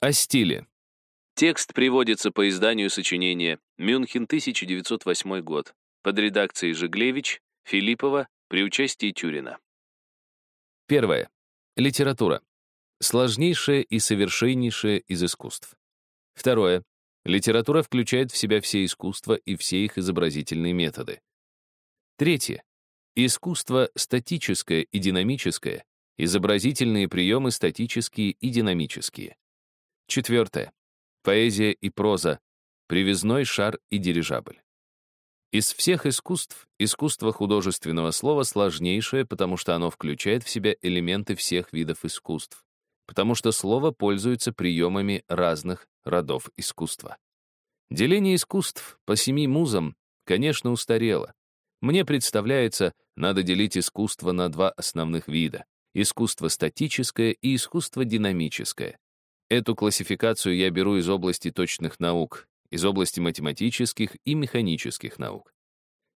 О стиле. Текст приводится по изданию сочинения «Мюнхен, 1908 год» под редакцией Жиглевич, Филиппова при участии Тюрина. Первое. Литература. Сложнейшее и совершеннейшее из искусств. Второе. Литература включает в себя все искусства и все их изобразительные методы. Третье. Искусство статическое и динамическое, изобразительные приемы статические и динамические. Четвертое. Поэзия и проза, привязной шар и дирижабль. Из всех искусств, искусство художественного слова сложнейшее, потому что оно включает в себя элементы всех видов искусств, потому что слово пользуется приемами разных родов искусства. Деление искусств по семи музам, конечно, устарело. Мне представляется, надо делить искусство на два основных вида — искусство статическое и искусство динамическое. Эту классификацию я беру из области точных наук, из области математических и механических наук.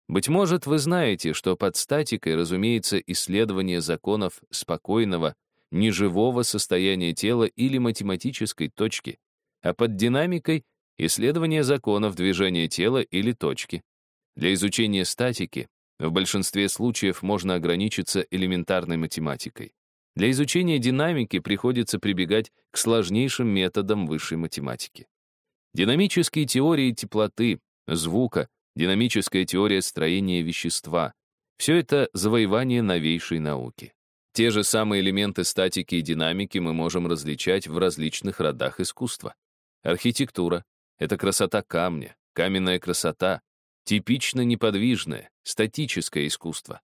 Быть может, вы знаете, что под статикой разумеется исследование законов спокойного, неживого состояния тела или математической точки, а под динамикой — исследование законов движения тела или точки. Для изучения статики в большинстве случаев можно ограничиться элементарной математикой. Для изучения динамики приходится прибегать к сложнейшим методам высшей математики. Динамические теории теплоты, звука, динамическая теория строения вещества — все это завоевание новейшей науки. Те же самые элементы статики и динамики мы можем различать в различных родах искусства. Архитектура — это красота камня, каменная красота, типично неподвижное, статическое искусство.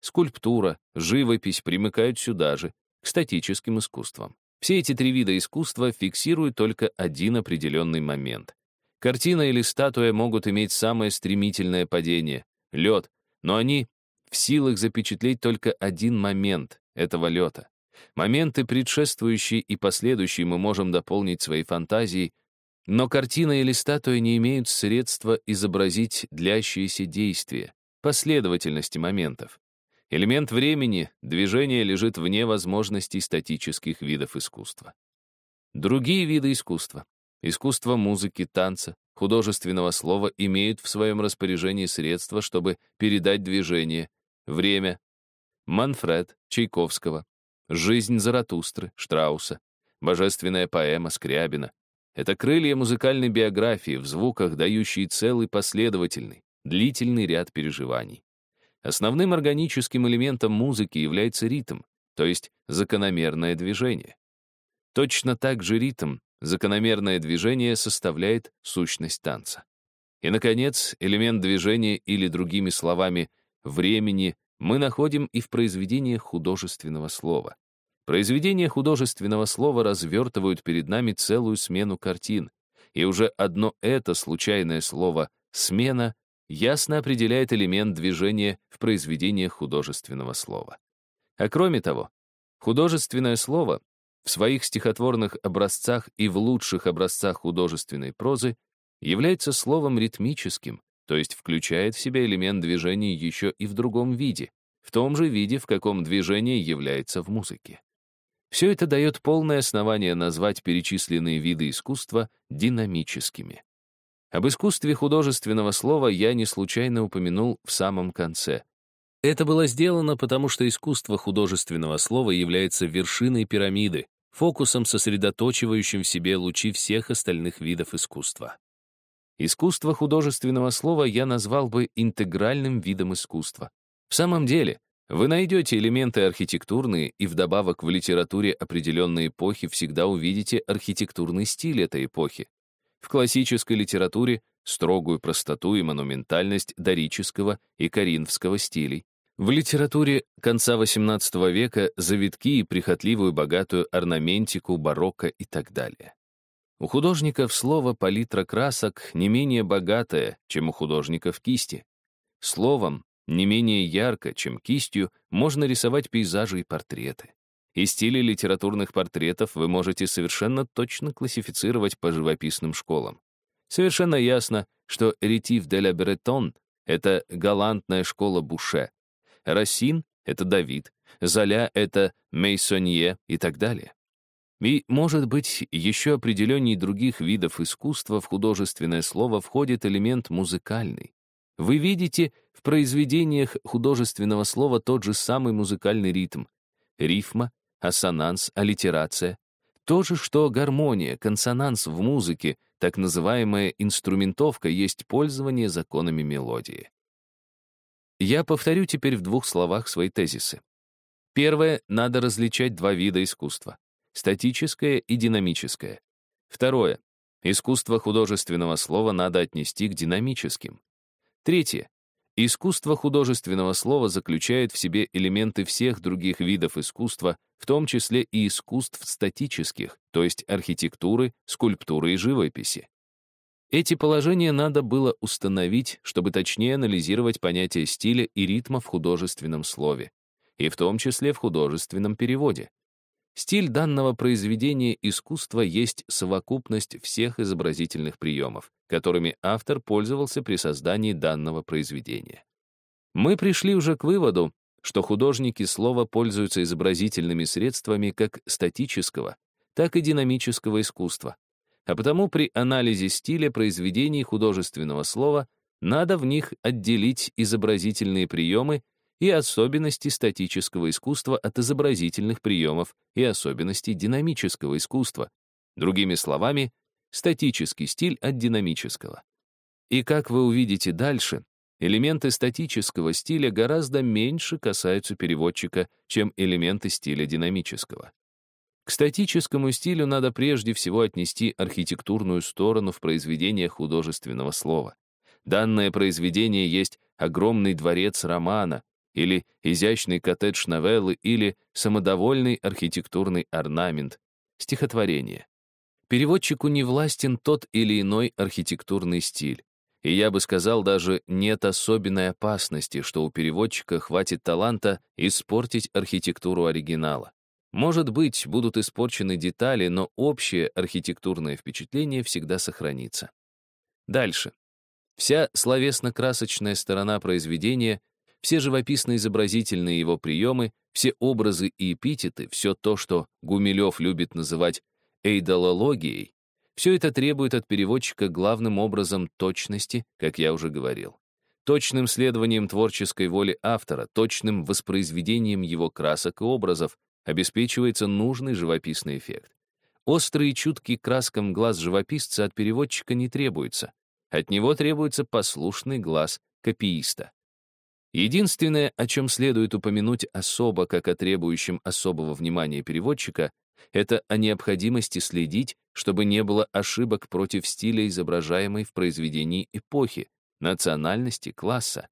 Скульптура, живопись примыкают сюда же, к статическим искусствам. Все эти три вида искусства фиксируют только один определенный момент. Картина или статуя могут иметь самое стремительное падение — лед, но они в силах запечатлеть только один момент этого лета. Моменты предшествующие и последующие мы можем дополнить своей фантазией, но картина или статуя не имеют средства изобразить длящиеся действия, последовательности моментов. Элемент времени, движение лежит вне возможностей статических видов искусства. Другие виды искусства, искусство музыки, танца, художественного слова имеют в своем распоряжении средства, чтобы передать движение, время. Манфред, Чайковского, «Жизнь Заратустры», Штрауса, божественная поэма Скрябина. Это крылья музыкальной биографии в звуках, дающие целый последовательный, длительный ряд переживаний. Основным органическим элементом музыки является ритм, то есть закономерное движение. Точно так же ритм, закономерное движение составляет сущность танца. И, наконец, элемент движения или, другими словами, времени мы находим и в произведениях художественного слова. Произведения художественного слова развертывают перед нами целую смену картин, и уже одно это случайное слово «смена» ясно определяет элемент движения в произведениях художественного слова. А кроме того, художественное слово в своих стихотворных образцах и в лучших образцах художественной прозы является словом ритмическим, то есть включает в себя элемент движения еще и в другом виде, в том же виде, в каком движение является в музыке. Все это дает полное основание назвать перечисленные виды искусства динамическими. Об искусстве художественного слова я не случайно упомянул в самом конце. Это было сделано потому, что искусство художественного слова является вершиной пирамиды, фокусом, сосредоточивающим в себе лучи всех остальных видов искусства. Искусство художественного слова я назвал бы интегральным видом искусства. В самом деле, вы найдете элементы архитектурные, и вдобавок в литературе определенной эпохи всегда увидите архитектурный стиль этой эпохи, в классической литературе строгую простоту и монументальность дорического и коринфского стилей. В литературе конца XVIII века завитки и прихотливую богатую орнаментику барокко и так далее. У художников слово палитра красок не менее богатая, чем у художников кисти. Словом, не менее ярко, чем кистью, можно рисовать пейзажи и портреты. И стили литературных портретов вы можете совершенно точно классифицировать по живописным школам. Совершенно ясно, что Ретив де ла Бретон — это галантная школа Буше, Рассин — это Давид, Золя — это Мейсонье и так далее. И, может быть, еще определенней других видов искусства в художественное слово входит элемент музыкальный. Вы видите в произведениях художественного слова тот же самый музыкальный ритм. Рифма, ассонанс, аллитерация. То же, что гармония, консонанс в музыке, так называемая инструментовка, есть пользование законами мелодии. Я повторю теперь в двух словах свои тезисы. Первое, надо различать два вида искусства — статическое и динамическое. Второе, искусство художественного слова надо отнести к динамическим. Третье, искусство художественного слова заключает в себе элементы всех других видов искусства, в том числе и искусств статических, то есть архитектуры, скульптуры и живописи. Эти положения надо было установить, чтобы точнее анализировать понятие стиля и ритма в художественном слове, и в том числе в художественном переводе. Стиль данного произведения искусства есть совокупность всех изобразительных приемов, которыми автор пользовался при создании данного произведения. Мы пришли уже к выводу, что художники слова пользуются изобразительными средствами как статического, так и динамического искусства, а потому при анализе стиля произведений художественного слова надо в них отделить изобразительные приемы и особенности статического искусства от изобразительных приемов и особенностей динамического искусства. Другими словами, статический стиль от динамического. И как вы увидите дальше, элементы статического стиля гораздо меньше касаются переводчика, чем элементы стиля динамического. К статическому стилю надо прежде всего отнести архитектурную сторону в произведениях художественного слова. Данное произведение есть огромный дворец романа, или изящный коттедж новеллы, или самодовольный архитектурный орнамент, стихотворение. Переводчику не властен тот или иной архитектурный стиль. И я бы сказал, даже нет особенной опасности, что у переводчика хватит таланта испортить архитектуру оригинала. Может быть, будут испорчены детали, но общее архитектурное впечатление всегда сохранится. Дальше. Вся словесно-красочная сторона произведения, все живописно-изобразительные его приемы, все образы и эпитеты, все то, что Гумилев любит называть эйдолологией, все это требует от переводчика главным образом точности, как я уже говорил. Точным следованием творческой воли автора, точным воспроизведением его красок и образов, обеспечивается нужный живописный эффект. Острый и чуткий краскам глаз живописца от переводчика не требуется. От него требуется послушный глаз копииста. Единственное, о чем следует упомянуть особо, как о требующем особого внимания переводчика, это о необходимости следить, чтобы не было ошибок против стиля, изображаемой в произведении эпохи, национальности, класса.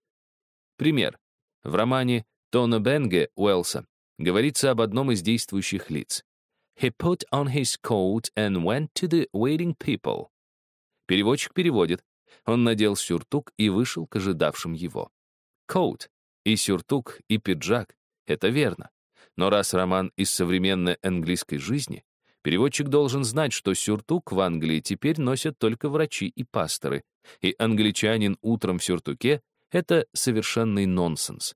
Пример. В романе Тона Бенге Уэллса говорится об одном из действующих лиц. He put on his coat and went to the waiting people. Переводчик переводит. Он надел сюртук и вышел к ожидавшим его. Coat и сюртук, и пиджак — это верно. Но раз роман из современной английской жизни, переводчик должен знать, что сюртук в Англии теперь носят только врачи и пасторы, и англичанин утром в сюртуке — это совершенный нонсенс.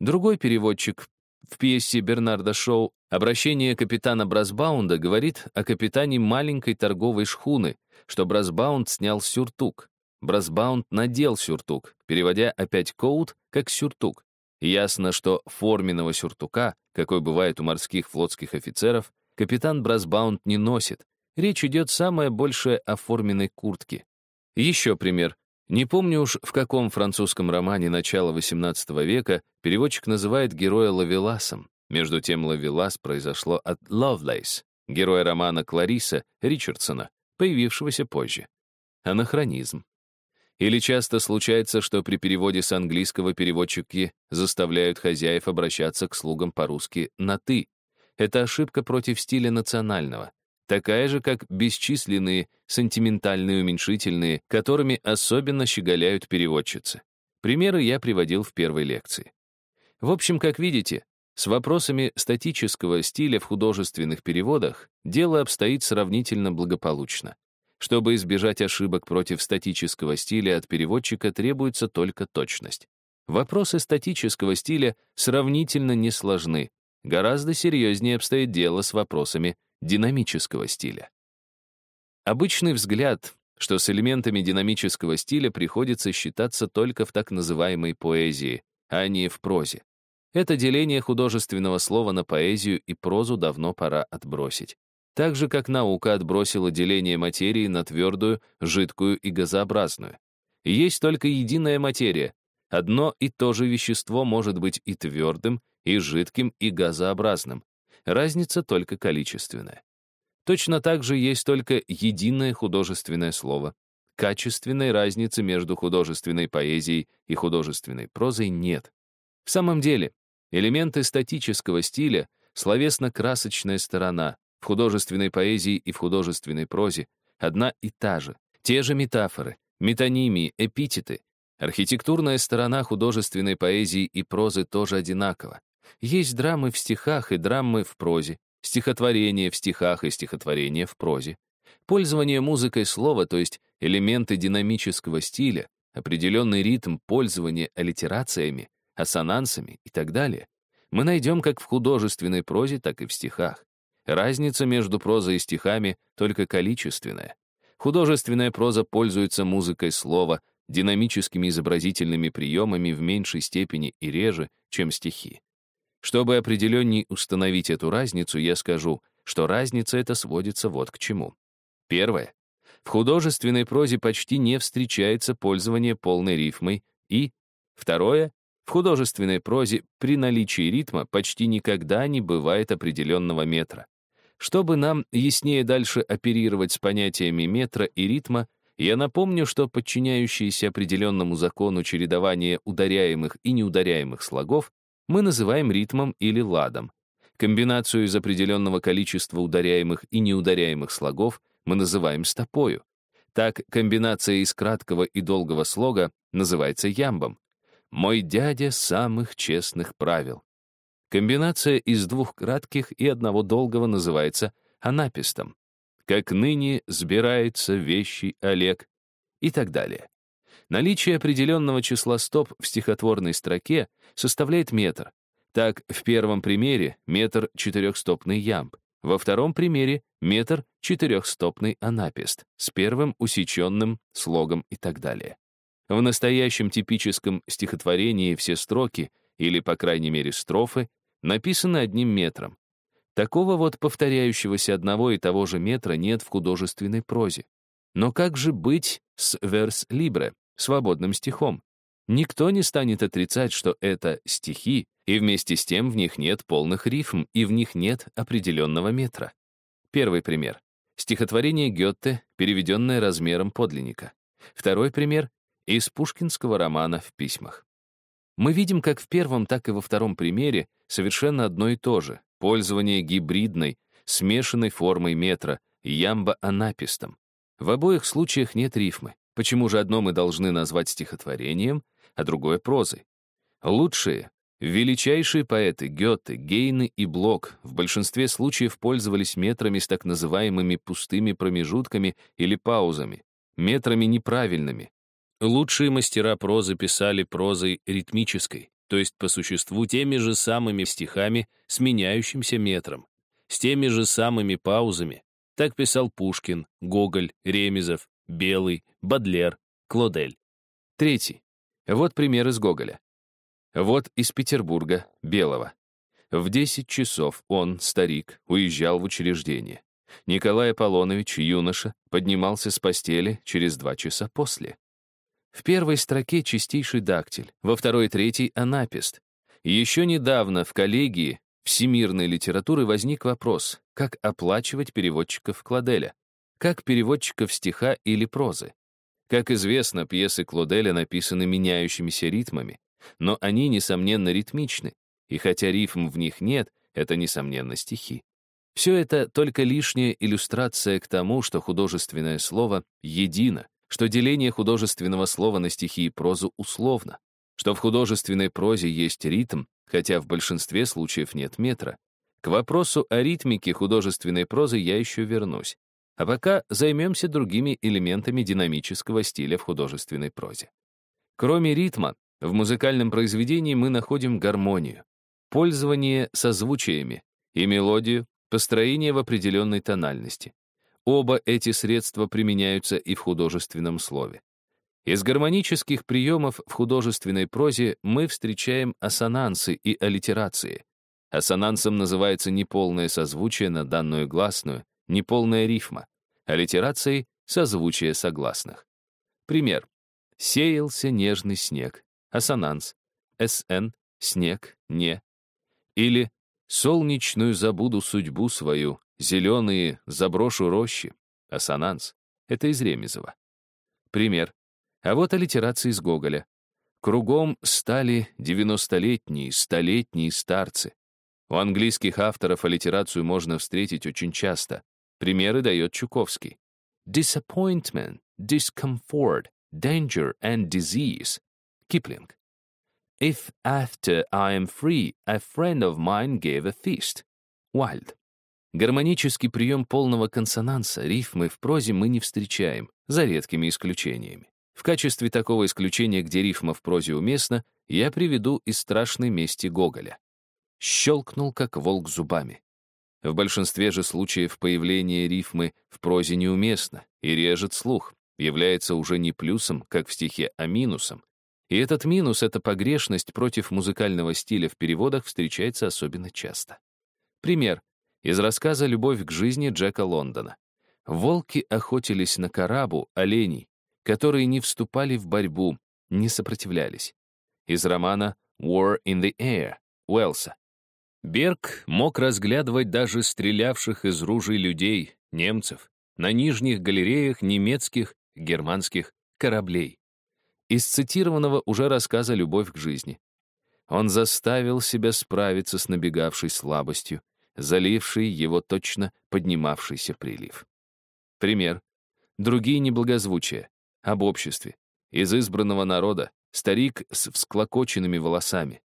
Другой переводчик в пьесе Бернарда Шоу обращение капитана Брасбаунда говорит о капитане маленькой торговой шхуны, что Брасбаунд снял сюртук. Брасбаунд надел сюртук, переводя опять коут как сюртук. Ясно, что форменного сюртука, какой бывает у морских флотских офицеров, капитан Брасбаунд не носит. Речь идет самое большее о форменной куртке. Еще пример. Не помню уж, в каком французском романе начала XVIII века переводчик называет героя Лавеласом. Между тем Лавелас произошло от Ловлейс, героя романа Клариса Ричардсона, появившегося позже. Анахронизм. Или часто случается, что при переводе с английского переводчики заставляют хозяев обращаться к слугам по-русски на «ты». Это ошибка против стиля национального такая же, как бесчисленные сентиментальные уменьшительные, которыми особенно щеголяют переводчицы. Примеры я приводил в первой лекции. В общем, как видите, с вопросами статического стиля в художественных переводах дело обстоит сравнительно благополучно. Чтобы избежать ошибок против статического стиля от переводчика требуется только точность. Вопросы статического стиля сравнительно несложны. Гораздо серьезнее обстоит дело с вопросами динамического стиля. Обычный взгляд, что с элементами динамического стиля приходится считаться только в так называемой поэзии, а не в прозе. Это деление художественного слова на поэзию и прозу давно пора отбросить. Так же, как наука отбросила деление материи на твердую, жидкую и газообразную. Есть только единая материя. Одно и то же вещество может быть и твердым, и жидким, и газообразным. Разница только количественная. Точно так же есть только единое художественное слово. Качественной разницы между художественной поэзией и художественной прозой нет. В самом деле, элементы статического стиля — словесно-красочная сторона, в художественной поэзии и в художественной прозе одна и та же. Те же метафоры, метонимии, эпитеты. Архитектурная сторона художественной поэзии и прозы тоже одинакова. Есть драмы в стихах и драмы в прозе, стихотворение в стихах и стихотворение в прозе. Пользование музыкой слова, то есть элементы динамического стиля, определенный ритм пользования аллитерациями, ассонансами и так далее, мы найдем как в художественной прозе, так и в стихах. Разница между прозой и стихами только количественная. Художественная проза пользуется музыкой слова, динамическими изобразительными приемами в меньшей степени и реже, чем стихи. Чтобы определенней установить эту разницу, я скажу, что разница эта сводится вот к чему. Первое. В художественной прозе почти не встречается пользование полной рифмой и, второе, в художественной прозе при наличии ритма почти никогда не бывает определенного метра. Чтобы нам яснее дальше оперировать с понятиями метра и ритма, я напомню, что подчиняющиеся определенному закону чередования ударяемых и неударяемых слогов мы называем ритмом или ладом. Комбинацию из определенного количества ударяемых и неударяемых слогов мы называем стопою. Так, комбинация из краткого и долгого слога называется ямбом. «Мой дядя самых честных правил». Комбинация из двух кратких и одного долгого называется анапистом. Как ныне сбирается вещий Олег и так далее. Наличие определенного числа стоп в стихотворной строке составляет метр. Так, в первом примере метр четырехстопный ямб, во втором примере метр четырехстопный анапист с первым усеченным слогом и так далее. В настоящем типическом стихотворении все строки, или, по крайней мере, строфы, написаны одним метром. Такого вот повторяющегося одного и того же метра нет в художественной прозе. Но как же быть с верс-либре, свободным стихом? Никто не станет отрицать, что это стихи, и вместе с тем в них нет полных рифм, и в них нет определенного метра. Первый пример. Стихотворение Гетте, переведенное размером подлинника. Второй пример — из пушкинского романа «В письмах». Мы видим как в первом, так и во втором примере совершенно одно и то же — пользование гибридной, смешанной формой метра, ямбо-анапистом. В обоих случаях нет рифмы. Почему же одно мы должны назвать стихотворением, а другое — прозой? Лучшие, величайшие поэты Гёте, Гейны и Блок в большинстве случаев пользовались метрами с так называемыми пустыми промежутками или паузами, метрами неправильными, Лучшие мастера прозы писали прозой ритмической, то есть по существу теми же самыми стихами с меняющимся метром, с теми же самыми паузами. Так писал Пушкин, Гоголь, Ремезов, Белый, Бадлер, Клодель. Третий. Вот пример из Гоголя. Вот из Петербурга, Белого. В 10 часов он, старик, уезжал в учреждение. Николай Аполлонович, юноша, поднимался с постели через два часа после. В первой строке чистейший дактиль, во второй и третьей — анапист. Еще недавно в коллегии всемирной литературы возник вопрос, как оплачивать переводчиков Кладеля, как переводчиков стиха или прозы. Как известно, пьесы Клоделя написаны меняющимися ритмами, но они, несомненно, ритмичны, и хотя рифм в них нет, это, несомненно, стихи. Все это только лишняя иллюстрация к тому, что художественное слово едино, что деление художественного слова на стихи и прозу условно, что в художественной прозе есть ритм, хотя в большинстве случаев нет метра. К вопросу о ритмике художественной прозы я еще вернусь. А пока займемся другими элементами динамического стиля в художественной прозе. Кроме ритма, в музыкальном произведении мы находим гармонию, пользование созвучиями и мелодию, построение в определенной тональности. Оба эти средства применяются и в художественном слове. Из гармонических приемов в художественной прозе мы встречаем ассонансы и аллитерации. Ассонансом называется неполное созвучие на данную гласную, неполная рифма. Аллитерацией — созвучие согласных. Пример. Сеялся нежный снег. Ассонанс. СН. Снег. Не. Или солнечную забуду судьбу свою, зеленые заброшу рощи. Ассонанс. Это из Ремезова. Пример. А вот аллитерация из Гоголя. Кругом стали девяностолетние, столетние старцы. У английских авторов аллитерацию можно встретить очень часто. Примеры дает Чуковский. Disappointment, discomfort, danger and disease. Киплинг. If after I am free, a friend of mine gave a feast. Wild. Гармонический прием полного консонанса, рифмы в прозе мы не встречаем, за редкими исключениями. В качестве такого исключения, где рифма в прозе уместна, я приведу из страшной мести Гоголя. Щелкнул, как волк зубами. В большинстве же случаев появление рифмы в прозе неуместно и режет слух, является уже не плюсом, как в стихе, а минусом. И этот минус, эта погрешность против музыкального стиля в переводах встречается особенно часто. Пример. Из рассказа «Любовь к жизни» Джека Лондона. Волки охотились на карабу, оленей, которые не вступали в борьбу, не сопротивлялись. Из романа «War in the Air» Уэлса. Берг мог разглядывать даже стрелявших из ружей людей, немцев, на нижних галереях немецких, германских кораблей. Из цитированного уже рассказа «Любовь к жизни». Он заставил себя справиться с набегавшей слабостью, залившей его точно поднимавшийся прилив. Пример. Другие неблагозвучия об обществе, из избранного народа, старик с всклокоченными волосами.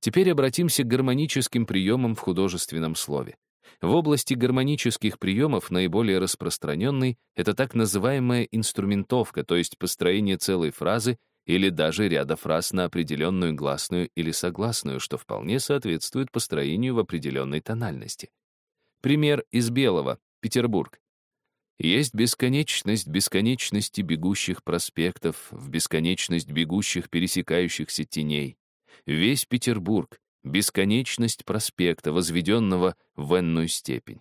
Теперь обратимся к гармоническим приемам в художественном слове. В области гармонических приемов наиболее распространенный — это так называемая инструментовка, то есть построение целой фразы или даже ряда фраз на определенную гласную или согласную, что вполне соответствует построению в определенной тональности. Пример из Белого, Петербург. Есть бесконечность бесконечности бегущих проспектов, в бесконечность бегущих пересекающихся теней. Весь Петербург — бесконечность проспекта, возведенного в энную степень.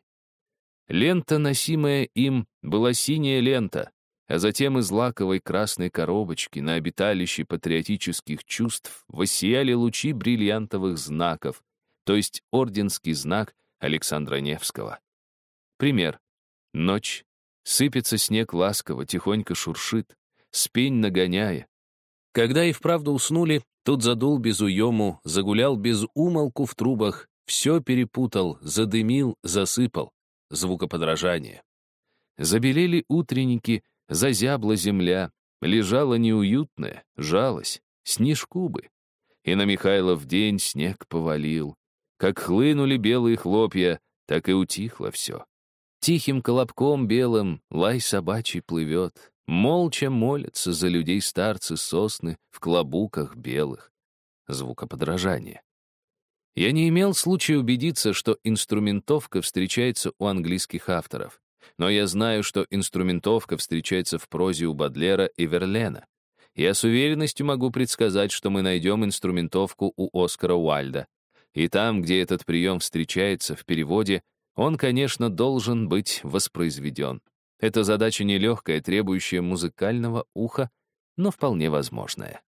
Лента, носимая им, была синяя лента, а затем из лаковой красной коробочки на обиталище патриотических чувств воссияли лучи бриллиантовых знаков, то есть орденский знак Александра Невского. Пример. Ночь, Сыпется снег ласково, тихонько шуршит, спень нагоняя. Когда и вправду уснули, тут задул без уему, загулял без умолку в трубах, все перепутал, задымил, засыпал. Звукоподражание. Забелели утренники, зазябла земля, лежала неуютная, жалась, снежку бы. И на Михайлов день снег повалил. Как хлынули белые хлопья, так и утихло все. Тихим колобком белым лай собачий плывет, Молча молятся за людей старцы сосны В клобуках белых. Звукоподражание. Я не имел случая убедиться, что инструментовка встречается у английских авторов. Но я знаю, что инструментовка встречается в прозе у Бадлера и Верлена. Я с уверенностью могу предсказать, что мы найдем инструментовку у Оскара Уальда. И там, где этот прием встречается в переводе, он, конечно, должен быть воспроизведен. Это задача нелегкая, требующая музыкального уха, но вполне возможная.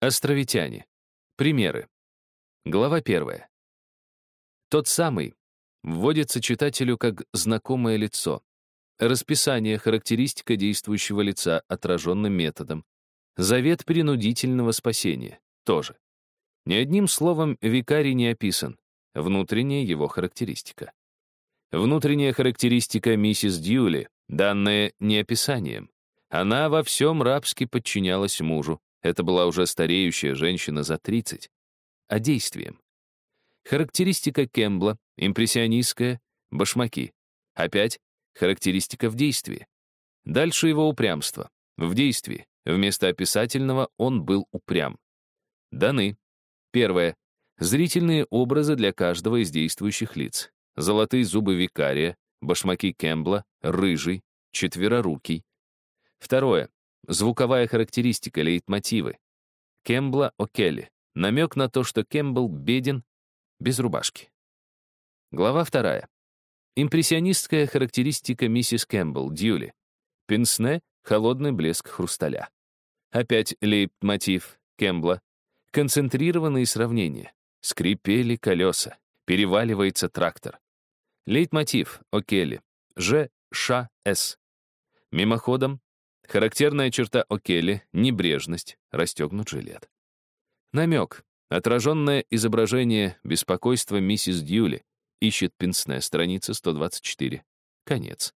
Островитяне. Примеры. Глава первая. Тот самый вводится читателю как знакомое лицо. Расписание, характеристика действующего лица отраженным методом. Завет принудительного спасения. Тоже. Ни одним словом викарий не описан. Внутренняя его характеристика. Внутренняя характеристика миссис Дьюли, данная не описанием. Она во всем рабски подчинялась мужу. Это была уже стареющая женщина за 30. А действием. Характеристика Кембла, импрессионистская, башмаки. Опять характеристика в действии. Дальше его упрямство. В действии. Вместо описательного он был упрям. Даны. Первое. Зрительные образы для каждого из действующих лиц. золотые зубы викария, башмаки Кэмпбелла, рыжий, четверорукий. Второе. Звуковая характеристика, лейтмотивы. Кэмпбелла О'Келли. Намек на то, что Кэмпбелл беден, без рубашки. Глава вторая. Импрессионистская характеристика миссис Кэмпбелл, Дьюли. Пенсне — холодный блеск хрусталя. Опять лейтмотив Кэмпбелла. Концентрированные сравнения. Скрипели колеса. Переваливается трактор. Лейтмотив О'Келли. Ж. Ш. С. Мимоходом. Характерная черта О'Келли — небрежность, расстегнут жилет. Намек. Отраженное изображение беспокойства миссис Дьюли. Ищет Пинсне, страница 124. Конец.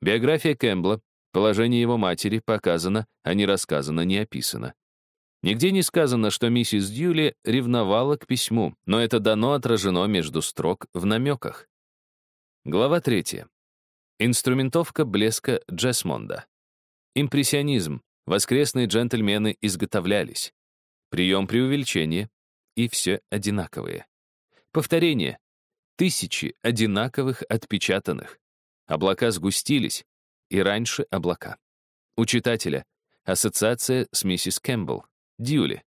Биография Кэмпбелла. Положение его матери показано, а не рассказано, не описано. Нигде не сказано, что миссис Дьюли ревновала к письму, но это дано отражено между строк в намеках. Глава третья. Инструментовка блеска Джесмонда. Импрессионизм. Воскресные джентльмены изготовлялись. Прием преувеличения. И все одинаковые. Повторение. Тысячи одинаковых отпечатанных. Облака сгустились. И раньше облака. У читателя. Ассоциация с миссис Кэмпбелл. Дьюли.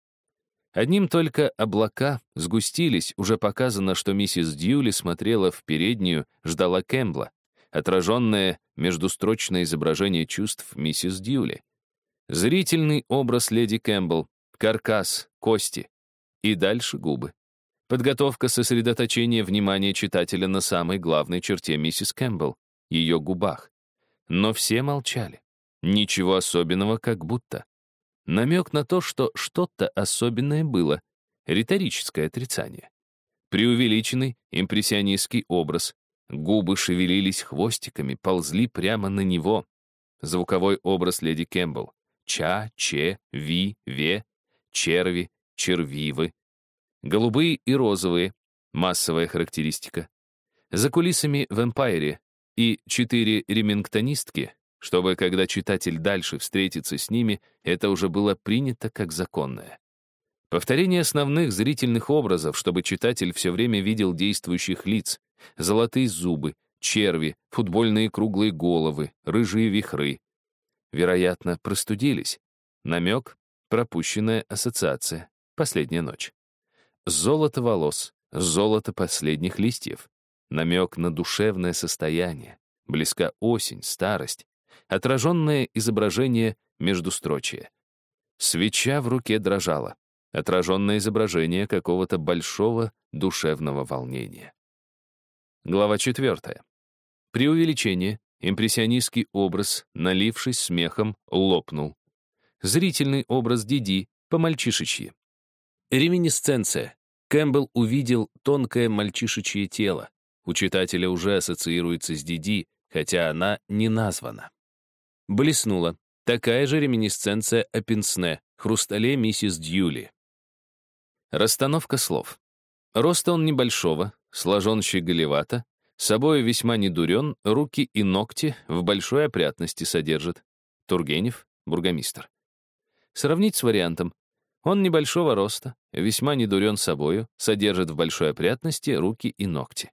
Одним только облака сгустились, уже показано, что миссис Дьюли смотрела в переднюю, ждала Кэмпбелла, отраженное междустрочное изображение чувств миссис Дьюли. Зрительный образ леди Кэмпбелл, каркас, кости. И дальше губы. Подготовка сосредоточения внимания читателя на самой главной черте миссис Кэмпбелл, ее губах. Но все молчали. Ничего особенного, как будто. Намек на то, что что-то особенное было. Риторическое отрицание. Преувеличенный импрессионистский образ. Губы шевелились хвостиками, ползли прямо на него. Звуковой образ леди Кэмпбелл. Ча, че, ви, ве, черви, червивы. Голубые и розовые. Массовая характеристика. За кулисами в «Эмпайре» и четыре ремингтонистки чтобы, когда читатель дальше встретится с ними, это уже было принято как законное. Повторение основных зрительных образов, чтобы читатель все время видел действующих лиц, золотые зубы, черви, футбольные круглые головы, рыжие вихры. Вероятно, простудились. Намек — пропущенная ассоциация. Последняя ночь. Золото волос, золото последних листьев. Намек на душевное состояние. Близка осень, старость отраженное изображение междустрочия. Свеча в руке дрожала, отраженное изображение какого-то большого душевного волнения. Глава 4. При увеличении импрессионистский образ, налившись смехом, лопнул. Зрительный образ Диди по-мальчишечьи. Реминисценция. Кэмпбелл увидел тонкое мальчишечье тело. У читателя уже ассоциируется с Диди, хотя она не названа. Блеснула. Такая же реминисценция о пенсне, хрустале миссис Дьюли. Расстановка слов. Роста он небольшого, сложен щеголевато, собой весьма недурен, руки и ногти в большой опрятности содержит. Тургенев, бургомистр. Сравнить с вариантом. Он небольшого роста, весьма недурен собою, содержит в большой опрятности руки и ногти.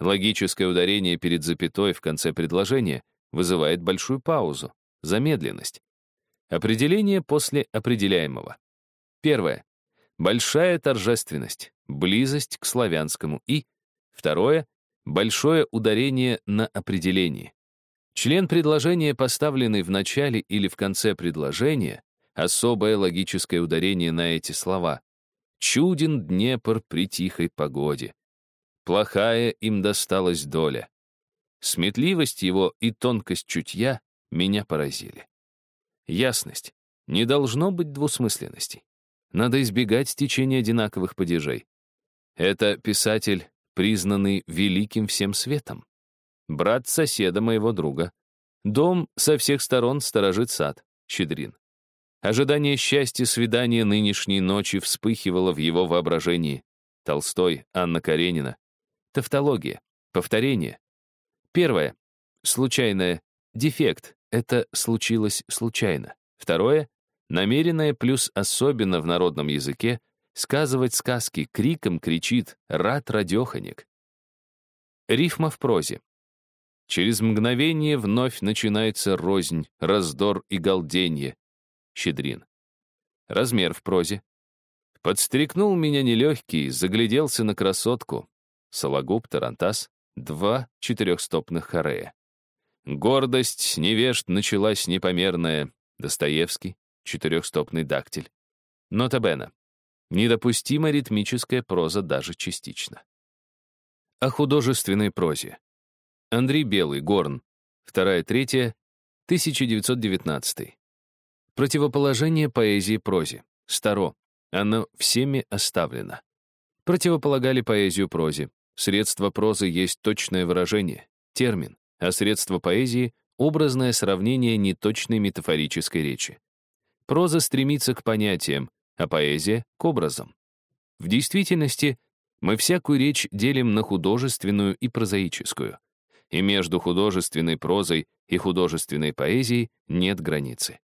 Логическое ударение перед запятой в конце предложения вызывает большую паузу, замедленность. Определение после определяемого. Первое. Большая торжественность, близость к славянскому. И второе. Большое ударение на определении. Член предложения, поставленный в начале или в конце предложения, особое логическое ударение на эти слова. Чуден Днепр при тихой погоде. Плохая им досталась доля. Сметливость его и тонкость чутья меня поразили. Ясность. Не должно быть двусмысленностей. Надо избегать течения одинаковых падежей. Это писатель, признанный великим всем светом. Брат соседа моего друга. Дом со всех сторон сторожит сад. Щедрин. Ожидание счастья свидания нынешней ночи вспыхивало в его воображении. Толстой, Анна Каренина. Тавтология. Повторение. Первое. Случайное. Дефект. Это случилось случайно. Второе. Намеренное плюс особенно в народном языке сказывать сказки криком кричит «рад радеханик». Рифма в прозе. Через мгновение вновь начинается рознь, раздор и галденье. Щедрин. Размер в прозе. Подстрекнул меня нелегкий, загляделся на красотку. Сологуб, Тарантас, два четырехстопных хорея. Гордость невежд началась непомерная. Достоевский, четырехстопный дактиль. Нота Бена. Недопустима ритмическая проза даже частично. О художественной прозе. Андрей Белый, Горн. Вторая, третья, 1919. Противоположение поэзии прозе. Старо. Оно всеми оставлено. Противополагали поэзию прозе. Средство прозы есть точное выражение, термин, а средство поэзии — образное сравнение неточной метафорической речи. Проза стремится к понятиям, а поэзия — к образам. В действительности мы всякую речь делим на художественную и прозаическую. И между художественной прозой и художественной поэзией нет границы.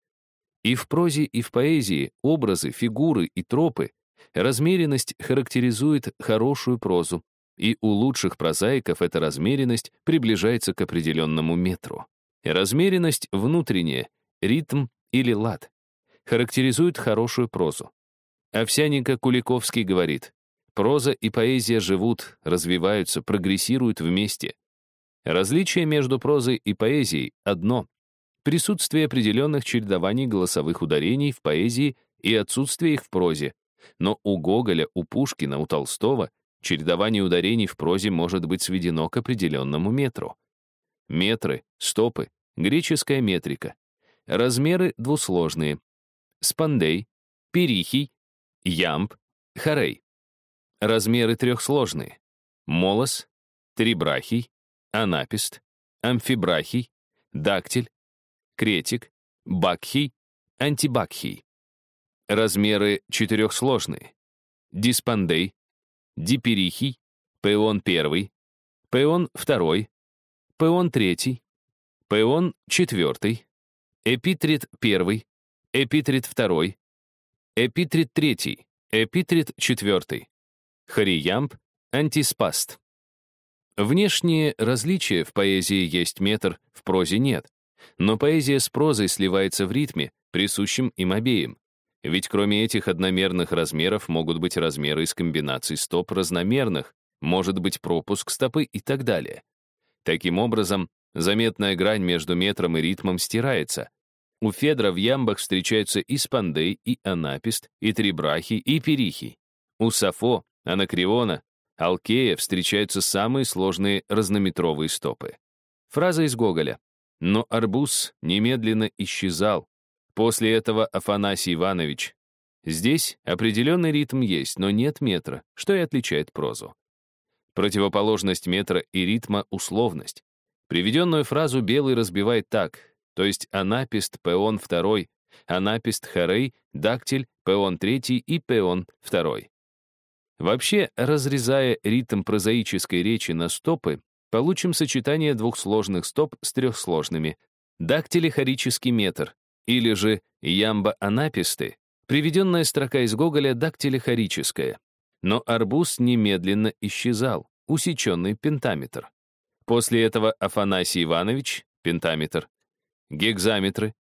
И в прозе, и в поэзии образы, фигуры и тропы, размеренность характеризует хорошую прозу, и у лучших прозаиков эта размеренность приближается к определенному метру. Размеренность внутренняя, ритм или лад, характеризует хорошую прозу. Овсяненко Куликовский говорит, проза и поэзия живут, развиваются, прогрессируют вместе. Различие между прозой и поэзией одно — присутствие определенных чередований голосовых ударений в поэзии и отсутствие их в прозе. Но у Гоголя, у Пушкина, у Толстого чередование ударений в прозе может быть сведено к определенному метру. Метры, стопы, греческая метрика. Размеры двусложные. Спандей, перихий, ямб, хорей. Размеры трехсложные. Молос, трибрахий, анапист, амфибрахий, дактиль, кретик, бакхий, антибакхий. Размеры четырехсложные. Диспандей, диперихий, пеон первый, пеон второй, пеон третий, пеон четвертый, эпитрит первый, эпитрит второй, Эпитрит третий, эпитрит четвертый. Хариямб, антиспаст. Внешние различия в поэзии есть метр, в прозе нет. Но поэзия с прозой сливается в ритме, присущем им обеим. Ведь кроме этих одномерных размеров могут быть размеры из комбинаций стоп разномерных, может быть пропуск стопы и так далее. Таким образом, заметная грань между метром и ритмом стирается, у Федра в ямбах встречаются и спандей, и анапист, и трибрахи, и перихи. У Сафо, анакриона, алкея встречаются самые сложные разнометровые стопы. Фраза из Гоголя. Но арбуз немедленно исчезал. После этого Афанасий Иванович. Здесь определенный ритм есть, но нет метра, что и отличает прозу. Противоположность метра и ритма — условность. Приведенную фразу Белый разбивает так то есть анапист пеон второй, анапист хорей, дактиль, пеон третий и пеон второй. Вообще, разрезая ритм прозаической речи на стопы, получим сочетание двух сложных стоп с трехсложными. Дактилихорический метр, или же ямба-анаписты, приведенная строка из Гоголя дактилихорическая. Но арбуз немедленно исчезал, усеченный пентаметр. После этого Афанасий Иванович, пентаметр, гекзаметры,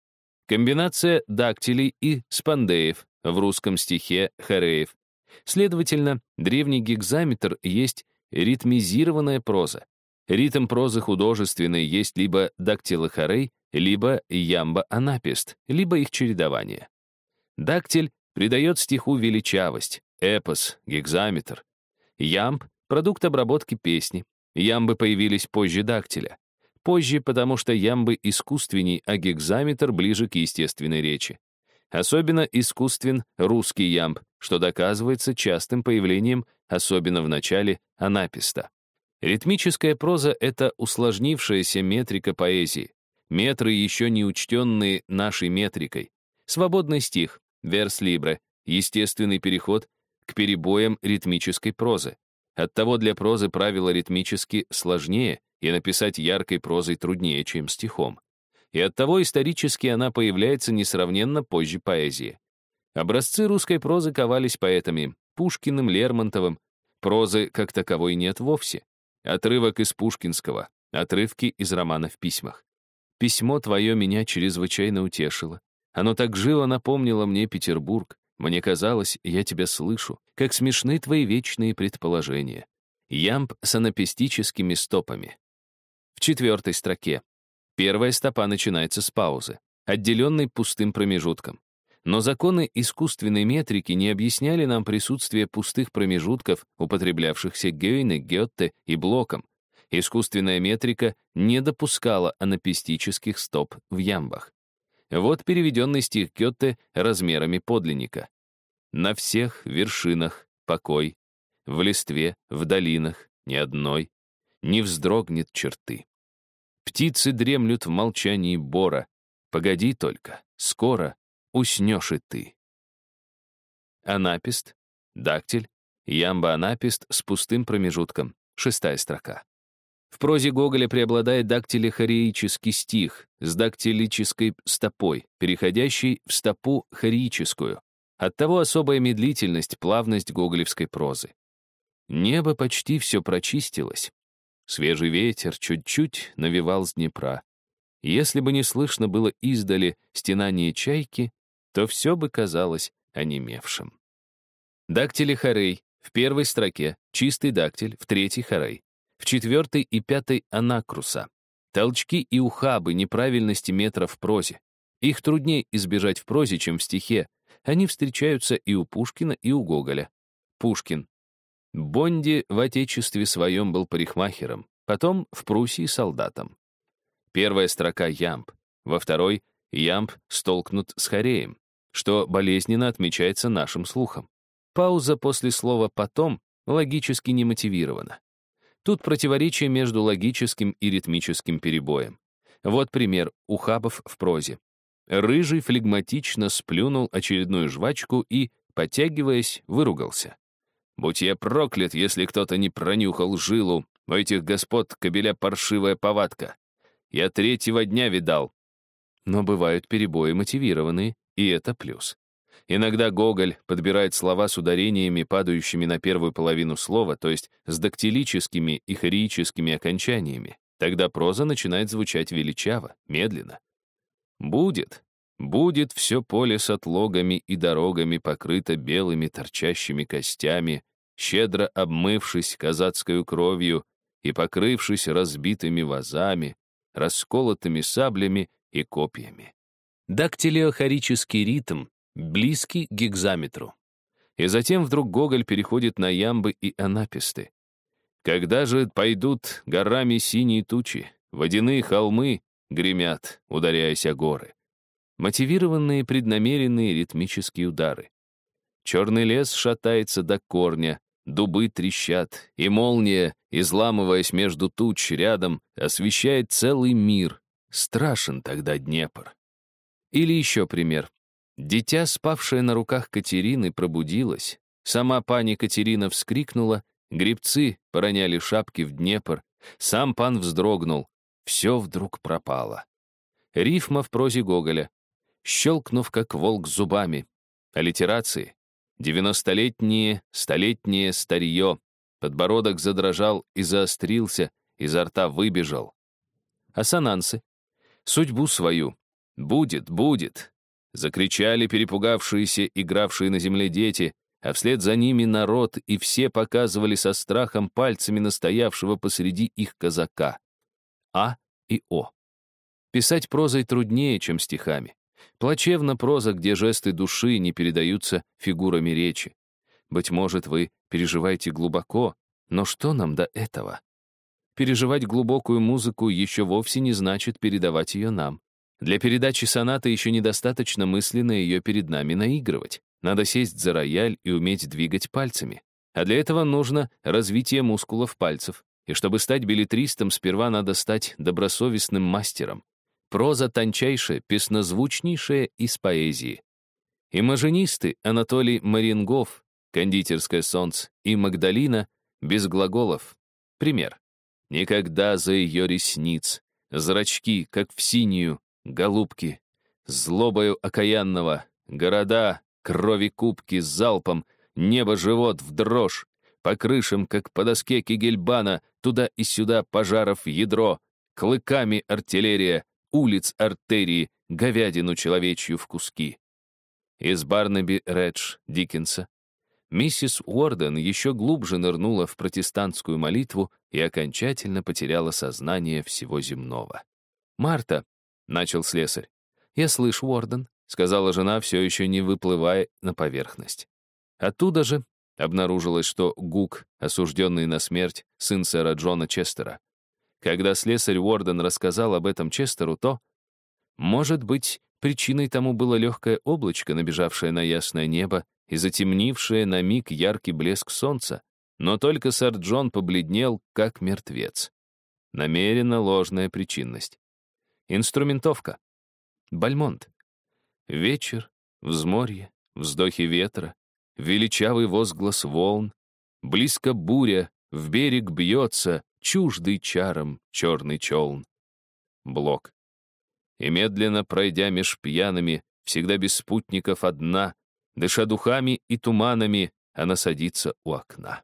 комбинация дактилей и спандеев, в русском стихе хореев. Следовательно, древний гекзаметр есть ритмизированная проза. Ритм прозы художественной есть либо дактилохорей, либо ямба-анапист, либо их чередование. Дактиль придает стиху величавость, эпос, гекзаметр. Ямб — продукт обработки песни. Ямбы появились позже дактиля. Позже, потому что ямбы искусственней, а гекзаметр ближе к естественной речи. Особенно искусствен русский ямб, что доказывается частым появлением, особенно в начале, анаписта. Ритмическая проза — это усложнившаяся метрика поэзии. Метры, еще не учтенные нашей метрикой. Свободный стих, верс-либре, естественный переход к перебоям ритмической прозы. Оттого для прозы правила ритмически сложнее, и написать яркой прозой труднее, чем стихом. И оттого исторически она появляется несравненно позже поэзии. Образцы русской прозы ковались поэтами Пушкиным, Лермонтовым. Прозы как таковой нет вовсе. Отрывок из Пушкинского, отрывки из романа в письмах. Письмо твое меня чрезвычайно утешило. Оно так живо напомнило мне Петербург. Мне казалось, я тебя слышу, как смешны твои вечные предположения. Ямб с анапестическими стопами. В четвертой строке. Первая стопа начинается с паузы, отделенной пустым промежутком. Но законы искусственной метрики не объясняли нам присутствие пустых промежутков, употреблявшихся Гёйне, Гетте и Блоком. Искусственная метрика не допускала анапестических стоп в ямбах. Вот переведенный стих Гетте размерами подлинника. «На всех вершинах покой, в листве, в долинах, ни одной, не вздрогнет черты. Птицы дремлют в молчании бора, погоди только, скоро уснешь и ты. Анапист, дактиль, ямба-анапист с пустым промежутком, шестая строка. В прозе Гоголя преобладает дактилехореический стих с дактилической стопой, переходящий в стопу хореическую. Оттого особая медлительность, плавность гоголевской прозы. Небо почти все прочистилось. Свежий ветер чуть-чуть навевал с Днепра. Если бы не слышно было издали стенание чайки, то все бы казалось онемевшим. Дактили хорей в первой строке, чистый дактиль в третьей хорей, в четвертой и пятой анакруса. Толчки и ухабы неправильности метра в прозе. Их труднее избежать в прозе, чем в стихе. Они встречаются и у Пушкина, и у Гоголя. Пушкин. Бонди в отечестве своем был парикмахером, потом в Пруссии солдатом. Первая строка — ямб, во второй — ямб столкнут с хореем что болезненно отмечается нашим слухом. Пауза после слова «потом» логически не мотивирована. Тут противоречие между логическим и ритмическим перебоем. Вот пример ухабов в прозе. Рыжий флегматично сплюнул очередную жвачку и, подтягиваясь, выругался. «Будь я проклят, если кто-то не пронюхал жилу, у этих господ кобеля паршивая повадка. Я третьего дня видал». Но бывают перебои мотивированные, и это плюс. Иногда Гоголь подбирает слова с ударениями, падающими на первую половину слова, то есть с дактилическими и хореическими окончаниями. Тогда проза начинает звучать величаво, медленно. «Будет, будет все поле с отлогами и дорогами покрыто белыми торчащими костями, щедро обмывшись казацкою кровью и покрывшись разбитыми вазами, расколотыми саблями и копьями. Дактилеохорический ритм, близкий к гекзаметру. И затем вдруг Гоголь переходит на ямбы и анаписты. Когда же пойдут горами синие тучи, водяные холмы гремят, ударяясь о горы. Мотивированные преднамеренные ритмические удары. Черный лес шатается до корня, дубы трещат, и молния, изламываясь между туч рядом, освещает целый мир. Страшен тогда Днепр. Или еще пример. Дитя, спавшее на руках Катерины, пробудилось. Сама пани Катерина вскрикнула, грибцы пороняли шапки в Днепр, сам пан вздрогнул. Все вдруг пропало. Рифма в прозе Гоголя. Щелкнув, как волк зубами. Аллитерации. Девяностолетнее, столетнее старье. Подбородок задрожал и заострился, изо рта выбежал. Ассонансы. Судьбу свою, «Будет, будет!» Закричали перепугавшиеся, игравшие на земле дети, а вслед за ними народ, и все показывали со страхом пальцами настоявшего посреди их казака. А и О. Писать прозой труднее, чем стихами. Плачевна проза, где жесты души не передаются фигурами речи. Быть может, вы переживаете глубоко, но что нам до этого? Переживать глубокую музыку еще вовсе не значит передавать ее нам. Для передачи соната еще недостаточно мысленно ее перед нами наигрывать. Надо сесть за рояль и уметь двигать пальцами. А для этого нужно развитие мускулов пальцев. И чтобы стать билетристом, сперва надо стать добросовестным мастером. Проза тончайшая, песнозвучнейшая из поэзии. Имажинисты Анатолий Марингов, «Кондитерское солнце» и Магдалина без глаголов. Пример. Никогда за ее ресниц, зрачки, как в синюю, голубки, злобою окаянного, города, крови кубки с залпом, небо живот в дрожь, по крышам, как по доске Кигельбана, туда и сюда пожаров ядро, клыками артиллерия, улиц артерии, говядину человечью в куски. Из Барнаби Редж Диккенса миссис Уорден еще глубже нырнула в протестантскую молитву и окончательно потеряла сознание всего земного. «Марта», — начал слесарь, — «я слышу, Уорден», — сказала жена, все еще не выплывая на поверхность. Оттуда же обнаружилось, что Гук, осужденный на смерть, сын сэра Джона Честера. Когда слесарь Уорден рассказал об этом Честеру, то, может быть, причиной тому было легкое облачко, набежавшее на ясное небо и затемнившее на миг яркий блеск солнца, но только сэр Джон побледнел, как мертвец. Намеренно ложная причинность. Инструментовка. Бальмонт. Вечер, взморье, вздохи ветра, величавый возглас волн, близко буря, в берег бьется, чуждый чаром черный челн. Блок. И медленно пройдя меж пьяными, всегда без спутников одна, дыша духами и туманами, она садится у окна.